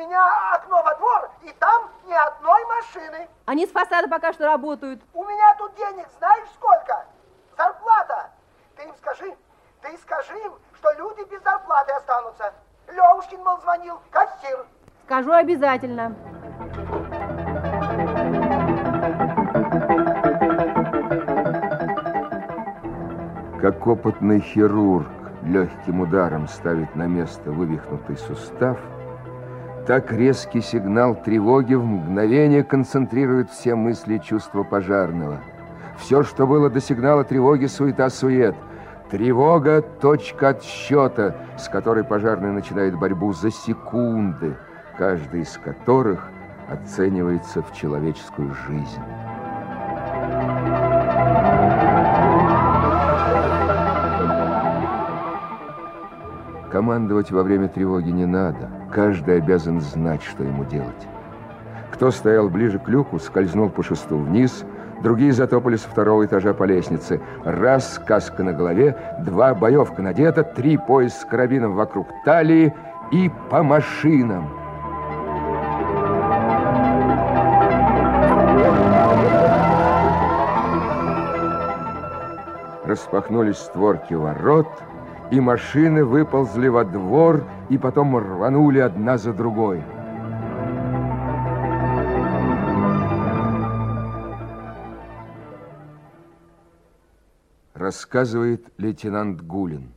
меня окно во двор, и там ни одной машины. Они с фасада пока что работают. У меня тут денег знаешь сколько? Зарплата. Ты им скажи, ты скажи им, что люди без зарплаты останутся. Левушкин, мол, звонил, кассир. Скажу обязательно. Как опытный хирург легким ударом ставит на место вывихнутый сустав, так резкий сигнал тревоги в мгновение концентрирует все мысли и чувства пожарного. Все, что было до сигнала тревоги, суета-сует. Тревога – точка отсчета, с которой пожарный начинает борьбу за секунды, каждый из которых оценивается в человеческую жизнь. Командовать во время тревоги не надо. Каждый обязан знать, что ему делать. Кто стоял ближе к люку, скользнул по шесту вниз, другие затопали со второго этажа по лестнице. Раз, каска на голове, два, боевка надета, три, пояс с карабином вокруг талии и по машинам. Распахнулись створки ворот — и машины выползли во двор и потом рванули одна за другой. Рассказывает лейтенант Гулин.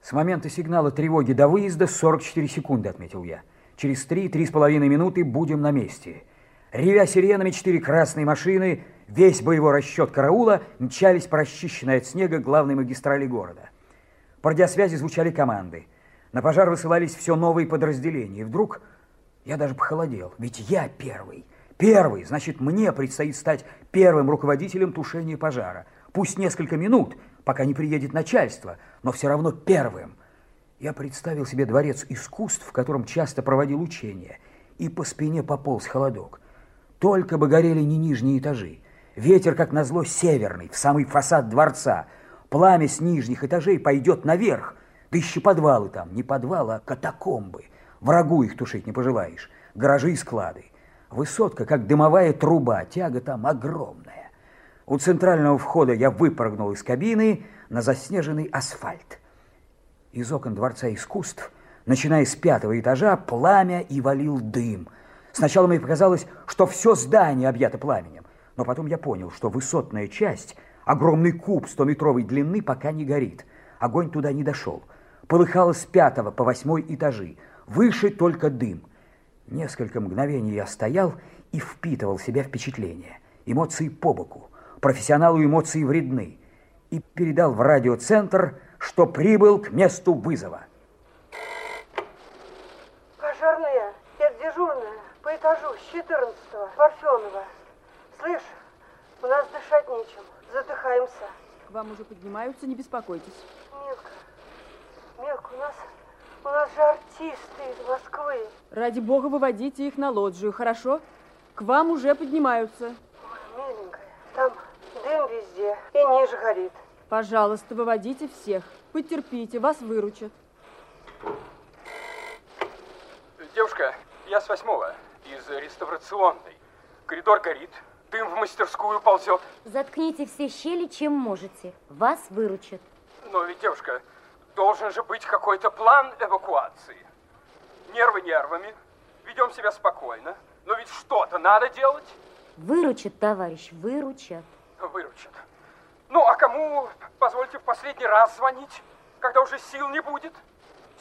С момента сигнала тревоги до выезда 44 секунды, отметил я. Через 3-3,5 минуты будем на месте. Ревя сиренами четыре красные машины, весь боевой расчет караула мчались по расчищенной от снега главной магистрали города. По радиосвязи звучали команды. На пожар высылались все новые подразделения. И вдруг я даже похолодел. Ведь я первый. Первый. Значит, мне предстоит стать первым руководителем тушения пожара. Пусть несколько минут, пока не приедет начальство, но все равно первым. Я представил себе дворец искусств, в котором часто проводил учения, и по спине пополз холодок. Только бы горели не нижние этажи. Ветер, как назло, северный, в самый фасад дворца – Пламя с нижних этажей пойдет наверх. Да еще подвалы там, не подвалы, а катакомбы. Врагу их тушить не пожелаешь. Гаражи и склады. Высотка, как дымовая труба, тяга там огромная. У центрального входа я выпрыгнул из кабины на заснеженный асфальт. Из окон Дворца искусств, начиная с пятого этажа, пламя и валил дым. Сначала мне показалось, что все здание объято пламенем, но потом я понял, что высотная часть – Огромный куб стометровой длины пока не горит. Огонь туда не дошел. Полыхало с пятого по восьмой этажи. Выше только дым. Несколько мгновений я стоял и впитывал в себя впечатления. Эмоции по боку. Профессионалу эмоции вредны. И передал в радиоцентр, что прибыл к месту вызова. Пожарные, это дежурная по этажу с 14 Парфенова. Слышь, у нас дышать нечем. Задыхаемся. К вам уже поднимаются, не беспокойтесь. Милка, Милка, у нас, у нас же артисты из Москвы. Ради бога, выводите их на лоджию, хорошо? К вам уже поднимаются. Ой, миленькая, там дым везде и ниже горит. Пожалуйста, выводите всех. Потерпите, вас выручат. Девушка, я с восьмого, из реставрационной. Коридор горит, Дым в мастерскую ползет. Заткните все щели, чем можете. Вас выручат. Но ведь, девушка, должен же быть какой-то план эвакуации. Нервы нервами. Ведем себя спокойно. Но ведь что-то надо делать. Выручат, товарищ, выручат. Выручат. Ну, а кому, позвольте, в последний раз звонить, когда уже сил не будет?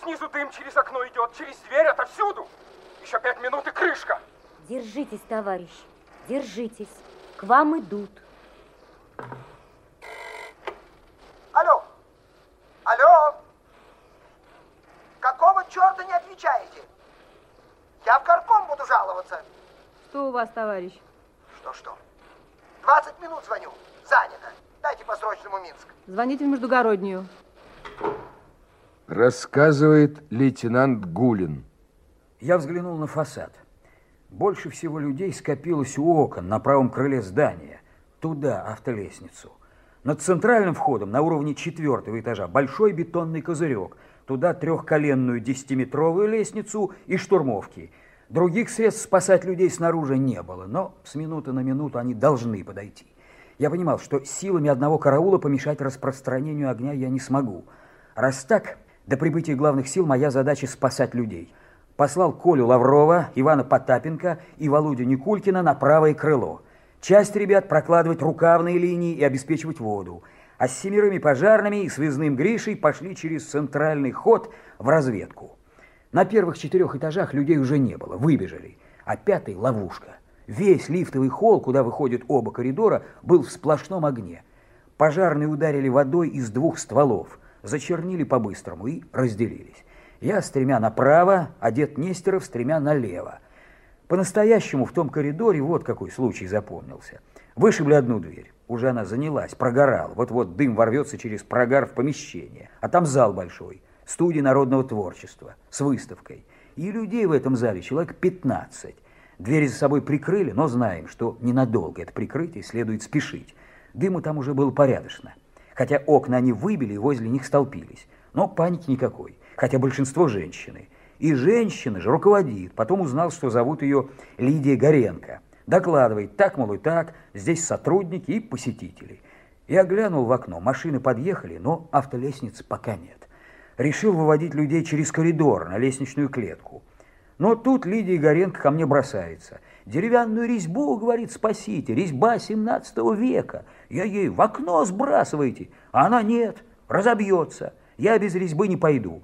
Снизу дым через окно идет, через дверь, отовсюду. Еще пять минут и крышка. Держитесь, товарищ. Держитесь, к вам идут. Алло, алло, какого черта не отвечаете? Я в горком буду жаловаться. Что у вас, товарищ? Что-что? 20 минут звоню, занято. Дайте по срочному Минск. Звоните в Междугороднюю. Рассказывает лейтенант Гулин. Я взглянул на фасад. Больше всего людей скопилось у окон на правом крыле здания. Туда, автолестницу. Над центральным входом на уровне четвертого этажа большой бетонный козырек. Туда трехколенную десятиметровую лестницу и штурмовки. Других средств спасать людей снаружи не было, но с минуты на минуту они должны подойти. Я понимал, что силами одного караула помешать распространению огня я не смогу. Раз так, до прибытия главных сил моя задача спасать людей. Послал Колю Лаврова, Ивана Потапенко и Володю Никулькина на правое крыло. Часть ребят прокладывать рукавные линии и обеспечивать воду. А с семерыми пожарными и связным Гришей пошли через центральный ход в разведку. На первых четырех этажах людей уже не было, выбежали. А пятый – ловушка. Весь лифтовый холл, куда выходят оба коридора, был в сплошном огне. Пожарные ударили водой из двух стволов, зачернили по-быстрому и разделились. Я с тремя направо, а дед Нестеров с налево. По-настоящему в том коридоре вот какой случай запомнился. Вышибли одну дверь, уже она занялась, прогорала. Вот-вот дым ворвется через прогар в помещение. А там зал большой, студия народного творчества с выставкой. И людей в этом зале человек 15. Двери за собой прикрыли, но знаем, что ненадолго это прикрытие следует спешить. Дыма там уже было порядочно. Хотя окна они выбили и возле них столпились. Но паники никакой, хотя большинство женщины. И женщина же руководит. Потом узнал, что зовут ее Лидия Горенко. Докладывает, так, мол, и так, здесь сотрудники и посетители. Я глянул в окно, машины подъехали, но автолестницы пока нет. Решил выводить людей через коридор на лестничную клетку. Но тут Лидия Горенко ко мне бросается. Деревянную резьбу, говорит, спасите, резьба 17 века. Я ей в окно сбрасывайте, а она нет, разобьется. Я без резьбы не пойду.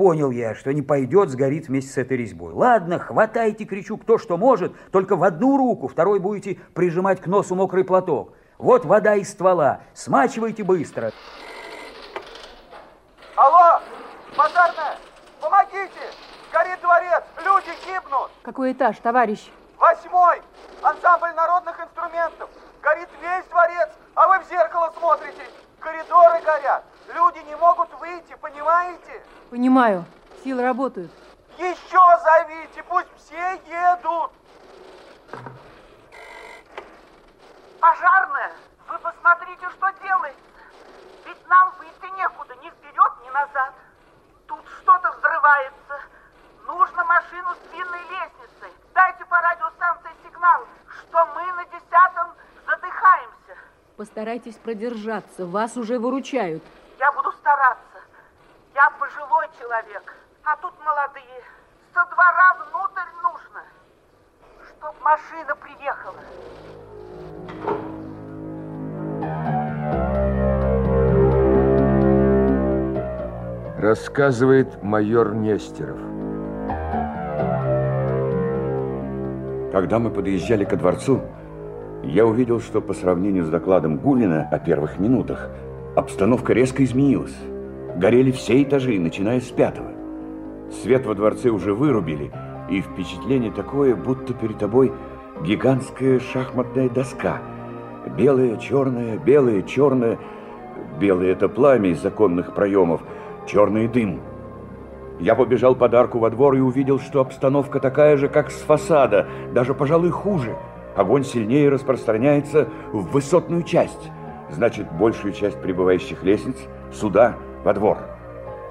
Понял я, что не пойдет, сгорит вместе с этой резьбой. Ладно, хватайте, кричу, кто что может, только в одну руку, второй будете прижимать к носу мокрый платок. Вот вода из ствола, смачивайте быстро. Алло, пожарная, помогите! Горит дворец, люди гибнут! Какой этаж, товарищ? Восьмой! Ансамбль народных инструментов! Горит весь дворец, а вы в зеркало смотрите! Коридоры горят! Люди не могут выйти, понимаете? Понимаю. Силы работают. Еще зовите, пусть все едут! Пожарная, вы посмотрите, что делается. Ведь нам выйти некуда, ни вперед, ни назад. Тут что-то взрывается. Нужно машину с длинной лестницей. Дайте по радиостанции сигнал, что мы на десятом задыхаемся. Постарайтесь продержаться, вас уже выручают. Стараться. Я пожилой человек, а тут молодые. Со двора внутрь нужно, чтоб машина приехала. Рассказывает майор Нестеров. Когда мы подъезжали ко дворцу, я увидел, что по сравнению с докладом Гулина о первых минутах, обстановка резко изменилась. Горели все этажи, начиная с пятого. Свет во дворце уже вырубили, и впечатление такое, будто перед тобой гигантская шахматная доска. Белая, черная, белая, черная. Белое – это пламя из законных проемов, черный дым. Я побежал подарку во двор и увидел, что обстановка такая же, как с фасада, даже, пожалуй, хуже. Огонь сильнее распространяется в высотную часть. Значит, большую часть прибывающих лестниц сюда, во двор.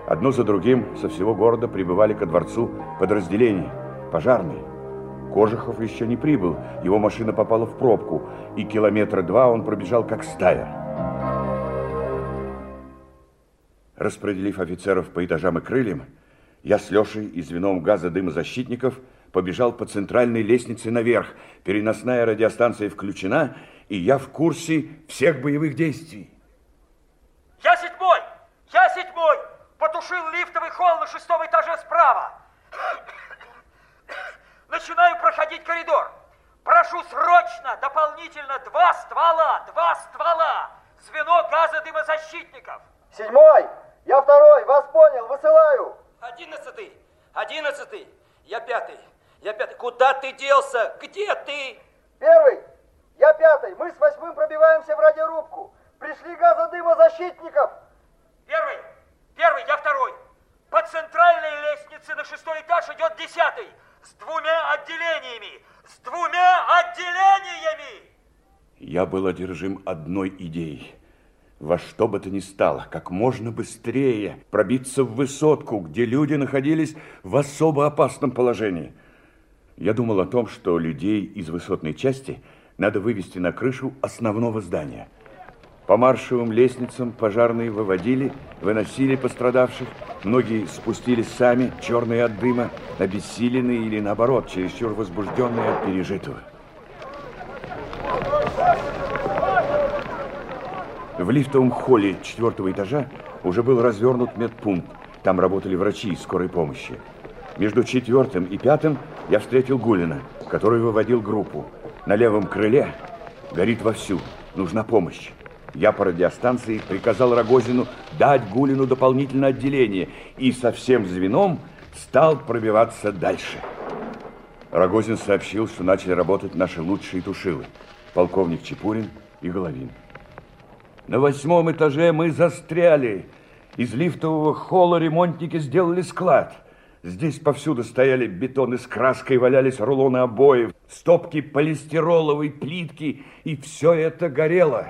Одно за другим со всего города прибывали ко дворцу подразделения, пожарные. Кожухов еще не прибыл, его машина попала в пробку, и километра два он пробежал как стая. Распределив офицеров по этажам и крыльям, я с Лешей и звеном газа-дымозащитников побежал по центральной лестнице наверх. Переносная радиостанция включена, и я в курсе всех боевых действий. Я седьмой! Я седьмой! Потушил лифтовый холл на шестом этаже справа. Начинаю проходить коридор. Прошу срочно, дополнительно два ствола, два ствола. Звено газодымозащитников. Седьмой! Я второй, вас понял, высылаю! Одиннадцатый, одиннадцатый, я пятый, я пятый. Куда ты делся? Где ты? Первый! Я пятый, мы с восьмым пробиваемся в радиорубку. Пришли газодымозащитников. Первый, первый, я второй. По центральной лестнице на шестой этаж идет десятый. С двумя отделениями. С двумя отделениями! Я был одержим одной идеей. во что бы то ни стало, как можно быстрее пробиться в высотку, где люди находились в особо опасном положении. Я думал о том, что людей из высотной части надо вывести на крышу основного здания. По маршевым лестницам пожарные выводили, выносили пострадавших, многие спустились сами, черные от дыма, обессиленные или, наоборот, чересчур возбужденные от пережитого. В лифтовом холле четвертого этажа уже был развернут медпункт. Там работали врачи из скорой помощи. Между четвертым и пятым я встретил Гулина, который выводил группу. На левом крыле горит вовсю. Нужна помощь. Я по радиостанции приказал Рогозину дать Гулину дополнительное отделение и со всем звеном стал пробиваться дальше. Рогозин сообщил, что начали работать наши лучшие тушилы. Полковник Чепурин и Головин. На восьмом этаже мы застряли. Из лифтового холла ремонтники сделали склад. Здесь повсюду стояли бетоны с краской, валялись рулоны обоев, стопки полистироловой плитки, и все это горело.